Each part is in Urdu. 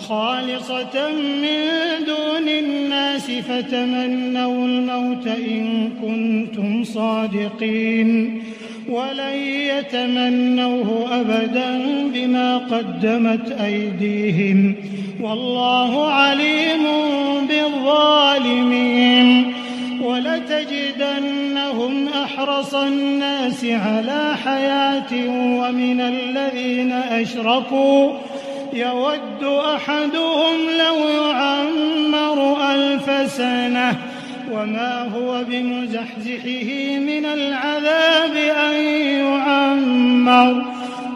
خالصة من دون الناس فتمنوا الموت إن كنتم صادقين ولن يتمنوه أبدا بما قدمت أيديهم والله عليم بالظالمين ولتجدنهم أحرص الناس على حياة ومن الذين أشركوا يود أحدهم لو يعمر ألف سنة وما هو بمزحزحه من العذاب أن يعمر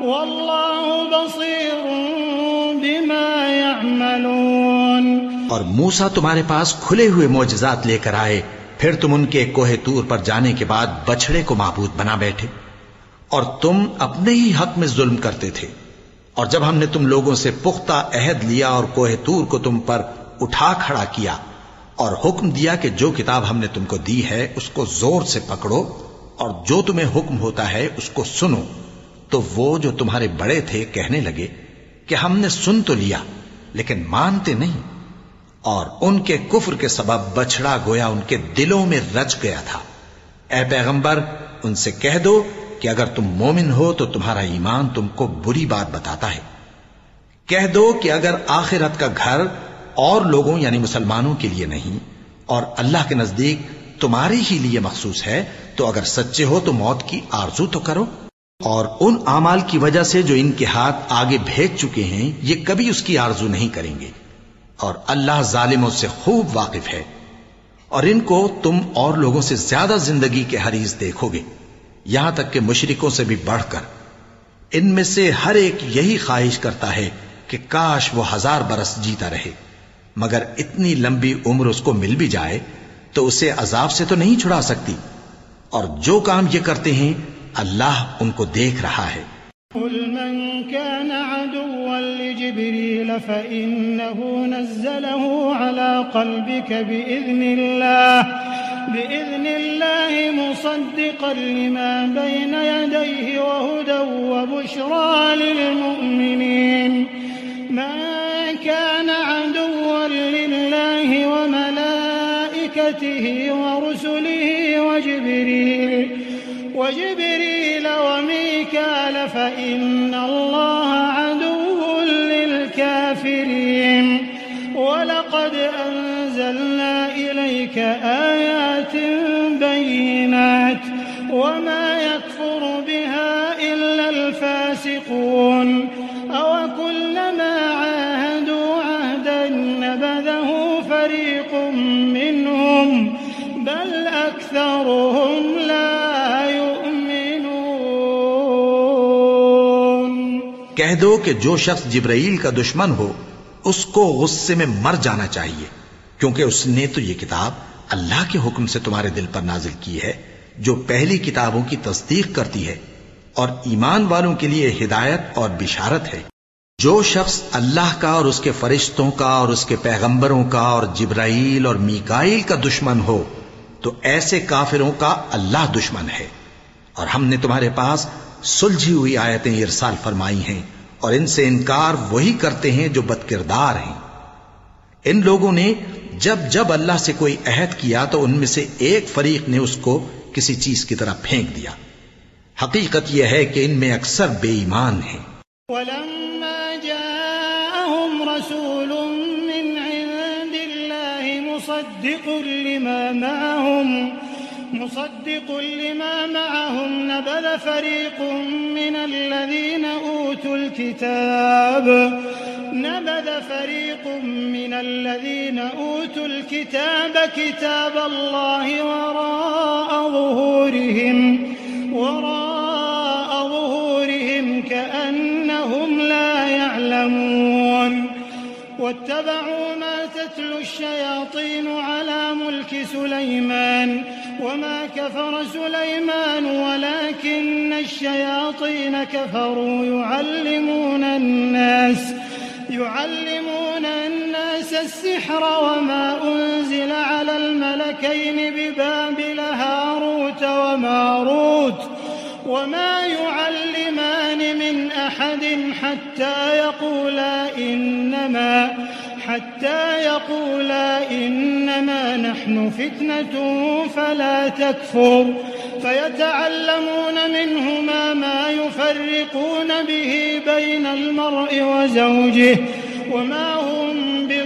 والله بصير بما يعملون اور موسا تمہارے پاس کھلے ہوئے معجزات لے کر آئے، پھر تم ان کے کوہ تور پر جانے کے بعد بچڑے کو معبود بنا بیٹھے اور تم اپنے ہی حق میں ظلم کرتے تھے۔ اور جب ہم نے تم لوگوں سے پختہ عہد لیا اور کوہ تور کو تم پر اٹھا کھڑا کیا اور حکم دیا کہ جو کتاب ہم نے تم کو دی ہے، اس کو زور سے پکڑو اور جو تمہیں حکم ہوتا ہے، اس کو سنو۔ تو وہ جو تمہارے بڑے تھے، کہنے لگے کہ ہم نے سن تو لیا، لیکن مانتے نہیں۔ اور ان کے کفر کے سبب بچڑا گویا ان کے دلوں میں رچ گیا تھا۔ اے پیغمبر، ان سے کہہ دو کہ اگر تم مومن ہو تو تمہارا ایمان تم کو بری بات بتاتا ہے۔ کہہ دو کہ اگر آخرت کا گھر اور لوگوں یعنی مسلمانوں کے لیے نہیں اور اللہ کے نزدیک تمہارے ہی لیے مخصوص ہے، تو اگر سچے ہو تو موت کی آرزو تو کرو۔ اور ان اعمال کی وجہ سے جو ان کے ہاتھ آگے بھیج چکے ہیں، یہ کبھی اس کی آرزو نہیں کریں گے۔ اور اللہ ظالموں سے خوب واقف ہے۔ اور ان کو تم اور لوگوں سے زیادہ زندگی کے حریض دیکھو گے۔ یہاں تک کہ مشرکوں سے بھی بڑھ کر۔ ان میں سے ہر ایک یہی خواہش کرتا ہے کہ کاش وہ ہزار برس جیتا رہے۔ مگر اتنی لمبی عمر اس کو مل بھی جائے تو اسے عذاب سے تو نہیں چھڑا سکتی۔ اور جو کام یہ کرتے ہیں، اللہ ان کو دیکھ رہا ہے۔ قل من كان عدوا لجبريل فإنه نزله على قلبك بإذن الله۔ بإذن الله مصدقا لما بين يديه وهدى وبشرى للمؤمنين. من كان عدوا لله وملائكته ورسله وجبريل وجبريل وميكال فإن الله الفاسقون أو كلما عاهدوا عهدا نبذه فريق منهم بل أكثرهم لا يؤمنون کہہ دو کہ جو شخص جبرائیل کا دشمن ہو، اس کو غصے میں مر جانا چاہیے، کیونکہ اس نے تو یہ کتاب اللہ کے حکم سے تمہارے دل پر نازل کی ہے، جو پہلی کتابوں کی تصدیق کرتی ہے۔ اور ایمان والوں کے لیے ہدایت اور بشارت ہے۔ جو شخص اللہ کا اور اس کے فرشتوں کا اور اس کے پیغمبروں کا اور جبرائیل اور میکائیل کا دشمن ہو، تو ایسے کافروں کا اللہ دشمن ہے۔ اور ہم نے تمہارے پاس سلجھی ہوئی آیتیں ارسال فرمائی ہیں اور ان سے انکار وہی کرتے ہیں جو بد کردار ہیں۔ ان لوگوں نے جب جب اللہ سے کوئی عہد کیا تو ان میں سے ایک فریق نے اس کو کسی چیز کی طرح پھینک دیا۔ حقیقت یہ ہے کہ ان میں اکثر بے ایمان ہیں۔ ولما جاءهم رسول من عند الله مصدق لما معهم، مصدق لما معهم نبذ فريق من الذين أوتوا الكتاب، نبذ فريق من الذين أوتوا الكتاب كتاب الله وراء ظهورهم. وراء ظهورهم كأنهم لا يعلمون. واتبعوا ما تتلو الشياطين على ملك سليمان وما كفر سليمان، ولكن الشياطين كفروا يعلمون الناس يعلمون الناس السحر وما أنزل على الملكين ببابل هاروت وماروت وما يعلمان من أحد حتى يقولا إنما حتى يقولا إنما نحن فتنة فلا تكفر فيتعلمون منهما ما يفرقون به بين المرء وزوجه وما هم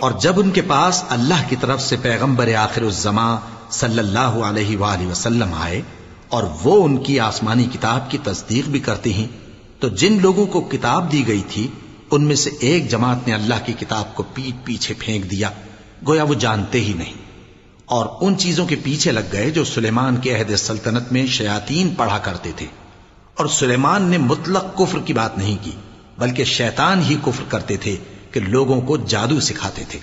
اور جب ان کے پاس اللہ کی طرف سے پیغمبر آخر الزماں صلی اللہ علیہ وآلہ وسلم آئے اور وہ ان کی آسمانی کتاب کی تصدیق بھی کرتے ہیں، تو جن لوگوں کو کتاب دی گئی تھی، ان میں سے ایک جماعت نے اللہ کی کتاب کو پیٹ پیچھے پھینک دیا، گویا وہ جانتے ہی نہیں۔ اور ان چیزوں کے پیچھے لگ گئے جو سلیمان کے عہد سلطنت میں شیاطین پڑھا کرتے تھے۔ اور سلیمان نے مطلق کفر کی بات نہیں کی، بلکہ شیطان ہی کفر کرتے تھے۔ کہ لوگوں کو جادو سکھاتے تھے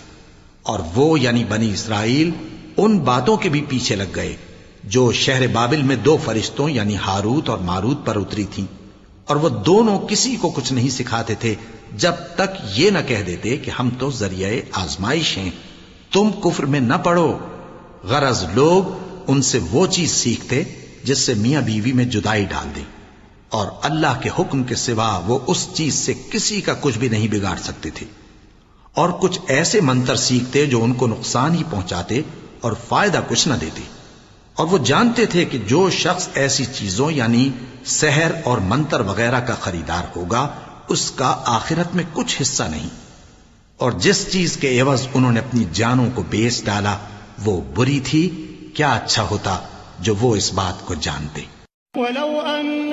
اور وہ یعنی بنی اسرائیل ان باتوں کے بھی پیچھے لگ گئے جو شہر بابل میں دو فرشتوں یعنی ہاروت اور ماروت پر اتری تھیں اور وہ دونوں کسی کو کچھ نہیں سکھاتے تھے جب تک یہ نہ کہہ دیتے کہ ہم تو ذریعہ آزمائش ہیں، تم کفر میں نہ پڑو۔ غرض لوگ ان سے وہ چیز سیکھتے جس سے میاں بیوی میں جدائی ڈال دیں۔ اور اللہ کے حکم کے سوا وہ اس چیز سے کسی کا کچھ بھی نہیں بگاڑ سکتے تھے۔ اور کچھ ایسے منتر سیکھتے جو ان کو نقصان ہی پہنچاتے اور فائدہ کچھ نہ دیتے۔ اور وہ جانتے تھے کہ جو شخص ایسی چیزوں یعنی سحر اور منتر وغیرہ کا خریدار ہوگا، اس کا آخرت میں کچھ حصہ نہیں۔ اور جس چیز کے عوض انہوں نے اپنی جانوں کو بیچ ڈالا، وہ بری تھی، کیا اچھا ہوتا جو وہ اس بات کو جانتے۔ ولو أنهم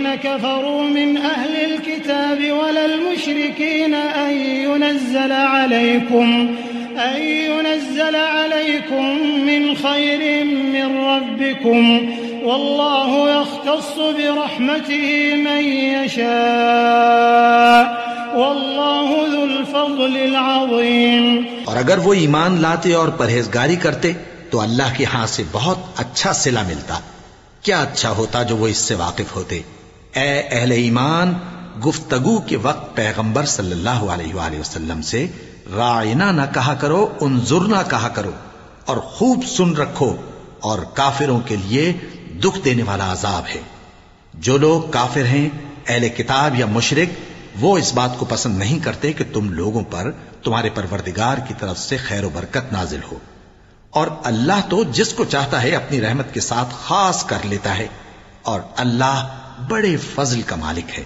الذين كفروا من أهل الكتاب ولا المشركين أن ينزل عليكم، أن ينزل عليكم من خير من ربكم. والله يختص برحمته من يشاء. والله ذو الفضل العظيم. اور اگر وہ ایمان لاتے اور پرہیزگاری کرتے تو اللہ کے ہاں سے بہت اچھا صلہ ملتا۔ کیا اچھا ہوتا جو وہ اس سے واقف ہوتے؟ اے اہل ایمان، گفتگو کے وقت پیغمبر صلی اللہ علیہ وآلہ وسلم سے رائنا نہ کہا کرو انظرنا کہا کرو، اور خوب سن رکھو، اور کافروں کے لیے دکھ دینے والا عذاب ہے۔ جو لوگ کافر ہیں، اہل کتاب یا مشرق وہ اس بات کو پسند نہیں کرتے کہ تم لوگوں پر، تمہارے پروردگار کی طرف سے خیر و برکت نازل ہو۔ اور اللہ تو جس کو چاہتا ہے، اپنی رحمت کے ساتھ خاص کر لیتا ہے۔ اور اللہ بڑے فضل کا مالک ہے۔